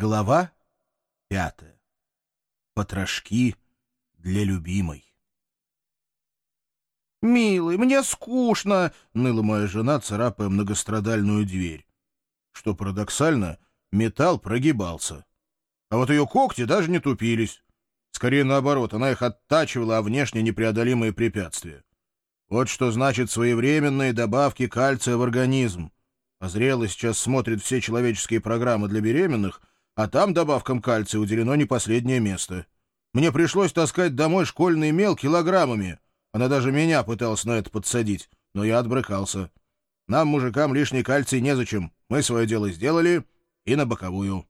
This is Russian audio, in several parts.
Глава пятая. Потрошки для любимой. «Милый, мне скучно!» — ныла моя жена, царапая многострадальную дверь. Что парадоксально, металл прогибался. А вот ее когти даже не тупились. Скорее наоборот, она их оттачивала, а внешне непреодолимые препятствия. Вот что значит своевременные добавки кальция в организм. А зрелый сейчас смотрит все человеческие программы для беременных, а там добавкам кальция уделено не последнее место. Мне пришлось таскать домой школьный мел килограммами — она даже меня пыталась на это подсадить, но я отбрыкался. Нам, мужикам, лишний кальций незачем. Мы свое дело сделали и на боковую.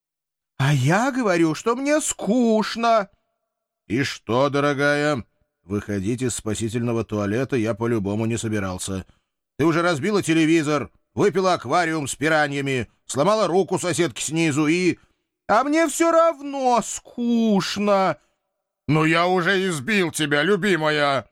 — А я говорю, что мне скучно. — И что, дорогая? Выходить из спасительного туалета я по-любому не собирался. Ты уже разбила телевизор, выпила аквариум с пираньями, сломала руку соседки снизу и... — А мне все равно скучно. «Но я уже избил тебя, любимая!»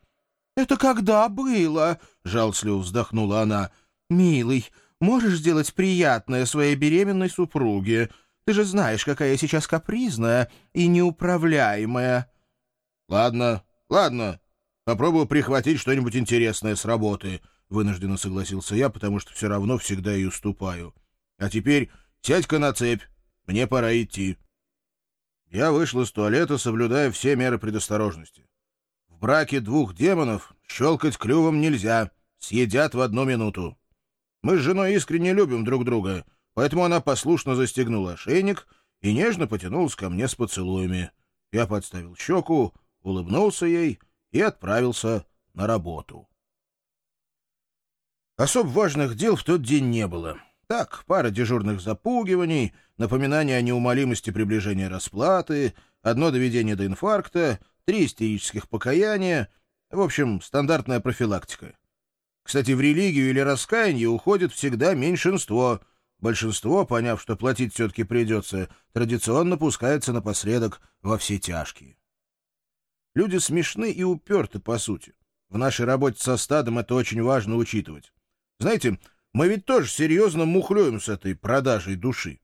«Это когда было?» — жалостливо вздохнула она. «Милый, можешь сделать приятное своей беременной супруге? Ты же знаешь, какая я сейчас капризная и неуправляемая». «Ладно, ладно. Попробую прихватить что-нибудь интересное с работы», — вынужденно согласился я, потому что все равно всегда и уступаю. «А теперь сядь-ка на цепь. Мне пора идти». Я вышел из туалета, соблюдая все меры предосторожности. В браке двух демонов щелкать клювом нельзя, съедят в одну минуту. Мы с женой искренне любим друг друга, поэтому она послушно застегнула ошейник и нежно потянулась ко мне с поцелуями. Я подставил щеку, улыбнулся ей и отправился на работу. Особ важных дел в тот день не было. Так, пара дежурных запугиваний, напоминание о неумолимости приближения расплаты, одно доведение до инфаркта, три истерических покаяния. В общем, стандартная профилактика. Кстати, в религию или раскаяние уходит всегда меньшинство. Большинство, поняв, что платить все-таки придется, традиционно пускается напоследок во все тяжкие. Люди смешны и уперты, по сути. В нашей работе со стадом это очень важно учитывать. Знаете, мы ведь тоже серьезно мухлюем с этой продажей души.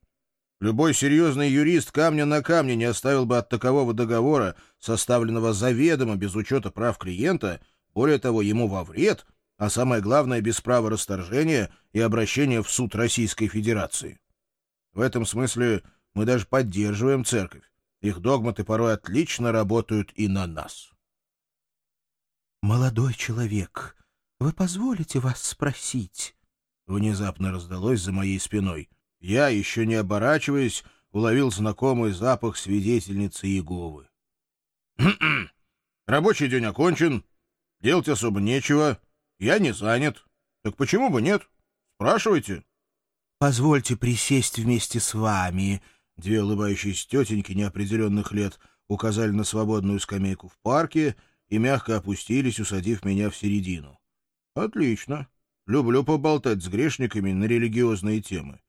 Любой серьезный юрист камня на камне не оставил бы от такового договора, составленного заведомо без учета прав клиента, более того, ему во вред, а самое главное, без права расторжения и обращения в суд Российской Федерации. В этом смысле мы даже поддерживаем церковь. Их догматы порой отлично работают и на нас. «Молодой человек, вы позволите вас спросить?» Внезапно раздалось за моей спиной. Я, еще не оборачиваясь, уловил знакомый запах свидетельницы Иеговы. Рабочий день окончен, делать особо нечего, я не занят. Так почему бы нет? Спрашивайте. — Позвольте присесть вместе с вами. Две улыбающиеся тетеньки неопределенных лет указали на свободную скамейку в парке и мягко опустились, усадив меня в середину. — Отлично. Люблю поболтать с грешниками на религиозные темы.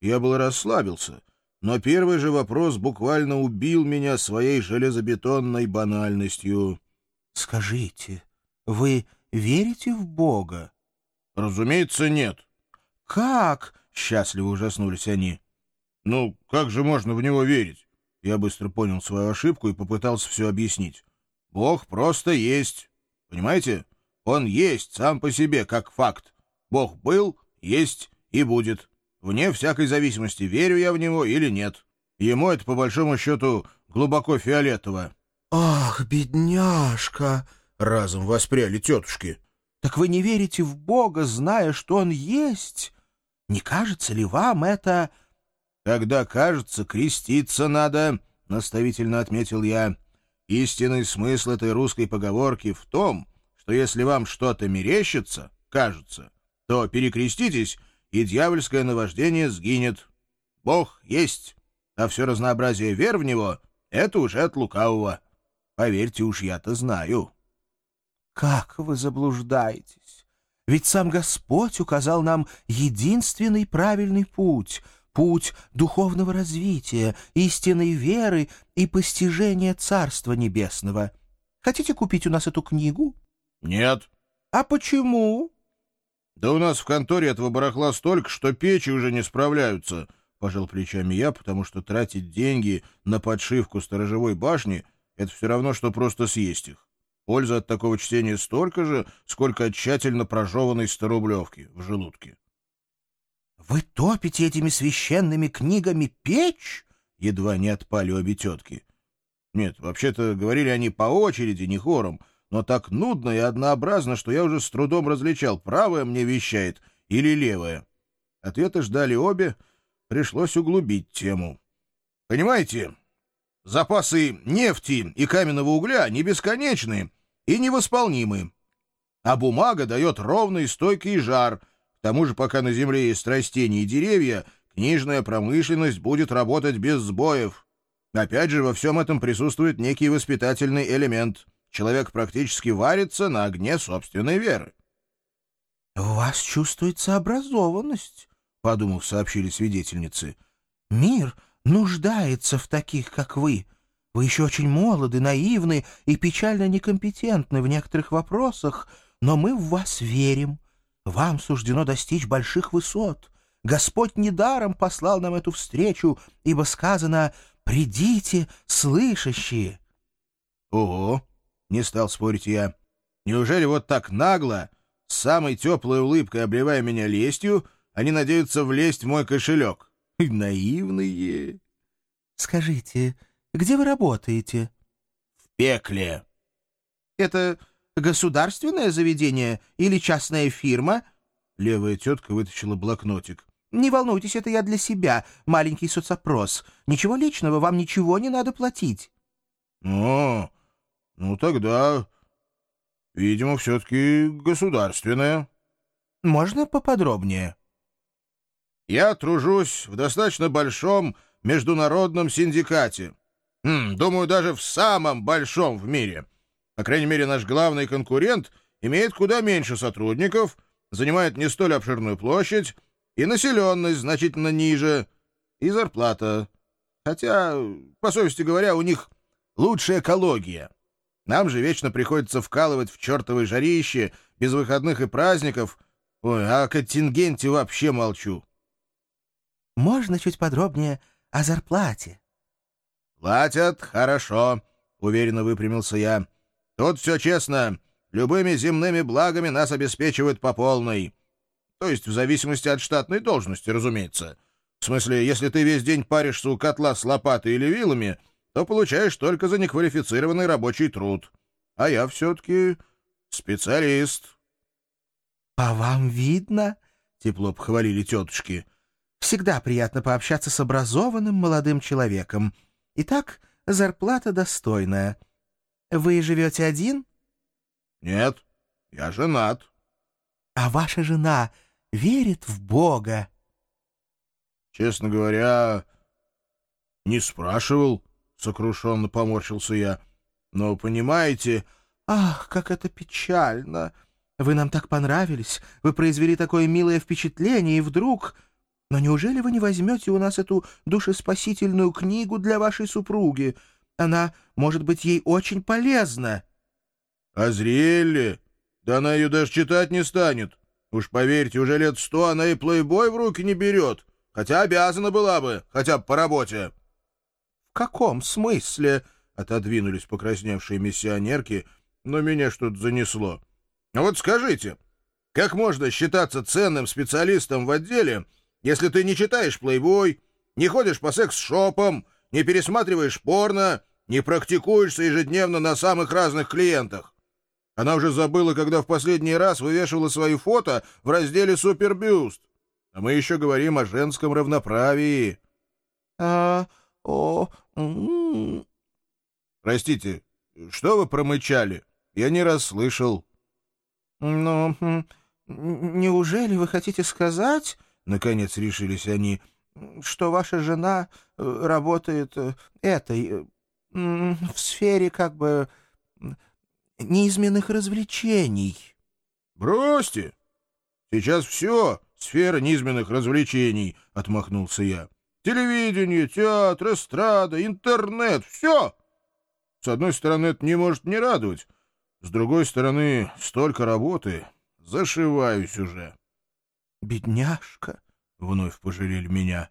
Я был расслабился, но первый же вопрос буквально убил меня своей железобетонной банальностью. — Скажите, вы верите в Бога? — Разумеется, нет. — Как? — счастливо ужаснулись они. — Ну, как же можно в него верить? Я быстро понял свою ошибку и попытался все объяснить. Бог просто есть. Понимаете? Он есть сам по себе, как факт. Бог был, есть и будет. Вне всякой зависимости, верю я в него или нет. Ему это, по большому счету, глубоко фиолетово. — Ах, бедняжка! — разом воспряли тетушки. — Так вы не верите в Бога, зная, что Он есть? Не кажется ли вам это... — Когда кажется, креститься надо, — наставительно отметил я. Истинный смысл этой русской поговорки в том, что если вам что-то мерещится, кажется, то перекреститесь, и дьявольское наваждение сгинет. Бог есть, а все разнообразие вер в него — это уже от лукавого. Поверьте уж, я-то знаю. Как вы заблуждаетесь? Ведь сам Господь указал нам единственный правильный путь — путь духовного развития, истинной веры и постижения Царства Небесного. Хотите купить у нас эту книгу? — Нет. — А почему? Да у нас в конторе этого барахла столько, что печи уже не справляются, — пожал плечами я, потому что тратить деньги на подшивку сторожевой башни — это все равно, что просто съесть их. Польза от такого чтения столько же, сколько от тщательно прожеванной сторублевки в желудке. — Вы топите этими священными книгами печь? — едва не отпали обе тетки. Нет, вообще-то говорили они по очереди, не хором, но так нудно и однообразно, что я уже с трудом различал, правая мне вещает или левая. Ответы ждали обе, пришлось углубить тему. Понимаете, запасы нефти и каменного угля не бесконечны и невосполнимы, а бумага дает ровный стойкий жар. К тому же, пока на земле есть растения и деревья, книжная промышленность будет работать без сбоев. Опять же, во всем этом присутствует некий воспитательный элемент. Человек практически варится на огне собственной веры. — У вас чувствуется образованность, подумав, сообщили свидетельницы. «Мир нуждается в таких, как вы. Вы еще очень молоды, наивны и печально некомпетентны в некоторых вопросах, но мы в вас верим. Вам суждено достичь больших высот. Господь недаром послал нам эту встречу, ибо сказано «Придите, слышащие». «Ого!» — не стал спорить я. «Неужели вот так нагло, с самой теплой улыбкой обливая меня лестью, они надеются влезть в мой кошелек. Наивные. Скажите, где вы работаете? В пекле. Это государственное заведение или частная фирма? Левая тетка вытащила блокнотик. Не волнуйтесь, это я для себя, маленький соцопрос. Ничего личного, вам ничего не надо платить. О, ну тогда, видимо, все-таки государственное. Можно поподробнее? Я тружусь в достаточно большом международном синдикате. Хм, думаю, даже в самом большом в мире. По крайней мере, наш главный конкурент имеет куда меньше сотрудников, занимает не столь обширную площадь, и населенность значительно ниже, и зарплата. Хотя, по совести говоря, у них лучшая экология. Нам же вечно приходится вкалывать в чертовой жарище, без выходных и праздников. Ой, а о контингенте вообще молчу. Можно чуть подробнее о зарплате?» «Платят хорошо», — уверенно выпрямился я. «Тут все честно. Любыми земными благами нас обеспечивают по полной. То есть в зависимости от штатной должности, разумеется. В смысле, если ты весь день паришься у котла с лопатой или вилами, то получаешь только за неквалифицированный рабочий труд. А я все-таки специалист». «По вам видно?» — тепло похвалили тетушки. Всегда приятно пообщаться с образованным молодым человеком. Итак, зарплата достойная. Вы живете один? Нет, я женат. А ваша жена верит в Бога? Честно говоря, не спрашивал, сокрушенно поморщился я. Но, понимаете... Ах, как это печально! Вы нам так понравились, вы произвели такое милое впечатление, и вдруг... Но неужели вы не возьмете у нас эту душеспасительную книгу для вашей супруги? Она, может быть, ей очень полезна. — Азриэлли? Да она ее даже читать не станет. Уж поверьте, уже лет сто она и плейбой в руки не берет, хотя обязана была бы, хотя бы по работе. — каком смысле? — отодвинулись покрасневшие миссионерки, но меня что-то занесло. — вот скажите, как можно считаться ценным специалистом в отделе, если ты не читаешь плейбой, не ходишь по секс-шопам, не пересматриваешь порно, не практикуешься ежедневно на самых разных клиентах. Она уже забыла, когда в последний раз вывешивала свои фото в разделе «Супербюст». А мы еще говорим о женском равноправии. — А... о... Простите, что вы промычали? Я не расслышал. — Ну, неужели вы хотите сказать... — наконец решились они, — что ваша жена э, работает э, этой, э, в сфере как бы неизменных развлечений. — Бросьте! Сейчас все сфера низменных развлечений, — отмахнулся я. — Телевидение, театр, эстрада, интернет — все! С одной стороны, это не может не радовать, с другой стороны, столько работы, зашиваюсь уже. «Бедняжка!» — вновь пожалели меня.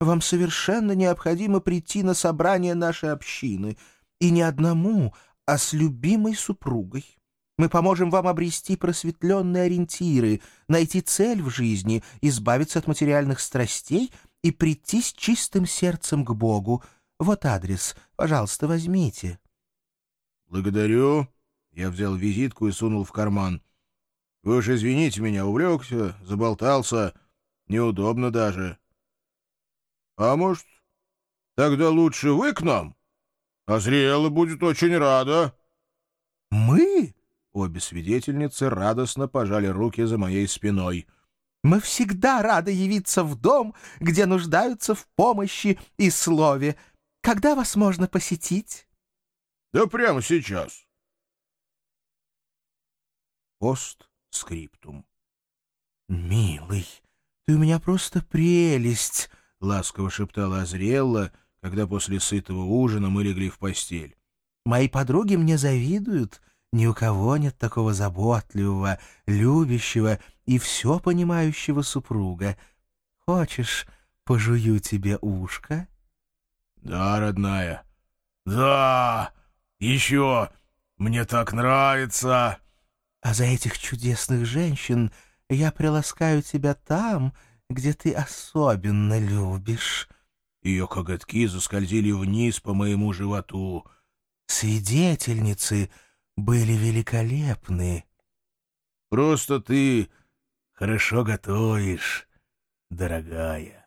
вам совершенно необходимо прийти на собрание нашей общины, и не одному, а с любимой супругой. Мы поможем вам обрести просветленные ориентиры, найти цель в жизни, избавиться от материальных страстей и прийти с чистым сердцем к Богу. Вот адрес. Пожалуйста, возьмите. — Благодарю. Я взял визитку и сунул в карман. — Вы уж извините меня, увлекся, заболтался. Неудобно даже. — А может, тогда лучше вы к нам? Азриэла будет очень рада. — Мы? Обе свидетельницы радостно пожали руки за моей спиной. «Мы всегда рады явиться в дом, где нуждаются в помощи и слове. Когда вас можно посетить?» «Да прямо сейчас». Постскриптум. «Милый, ты у меня просто прелесть!» — ласково шептала Азриэлла, когда после сытого ужина мы легли в постель. «Мои подруги мне завидуют». Ни у кого нет такого заботливого, любящего и все понимающего супруга. Хочешь, пожую тебе ушко? — Да, родная. — Да, еще. Мне так нравится. — А за этих чудесных женщин я приласкаю тебя там, где ты особенно любишь. Ее коготки заскользили вниз по моему животу. Свидетельницы были великолепны. Просто ты хорошо готовишь, дорогая.